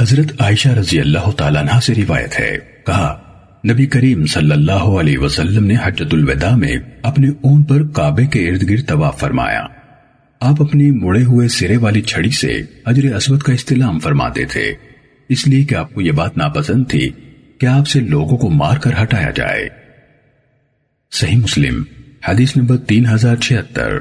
حضرت عائشہ رضی اللہ تعالیٰ عنہ سے روایت ہے۔ کہا، نبی کریم صلی اللہ علیہ وسلم نے حجت الوداع میں اپنے اون پر کعبے کے ارد گرد طواف فرمایا۔ آپ اپنی مڑے ہوئے سرے والی چھڑی سے حجر اسود کا استلام فرماتے تھے۔ اس لیے کہ آپ کو یہ بات ناپسند تھی کہ آپ سے لوگوں کو مار کر ہٹایا جائے۔ صحیح مسلم، حدیث نمبر تین ہزار چھہتر۔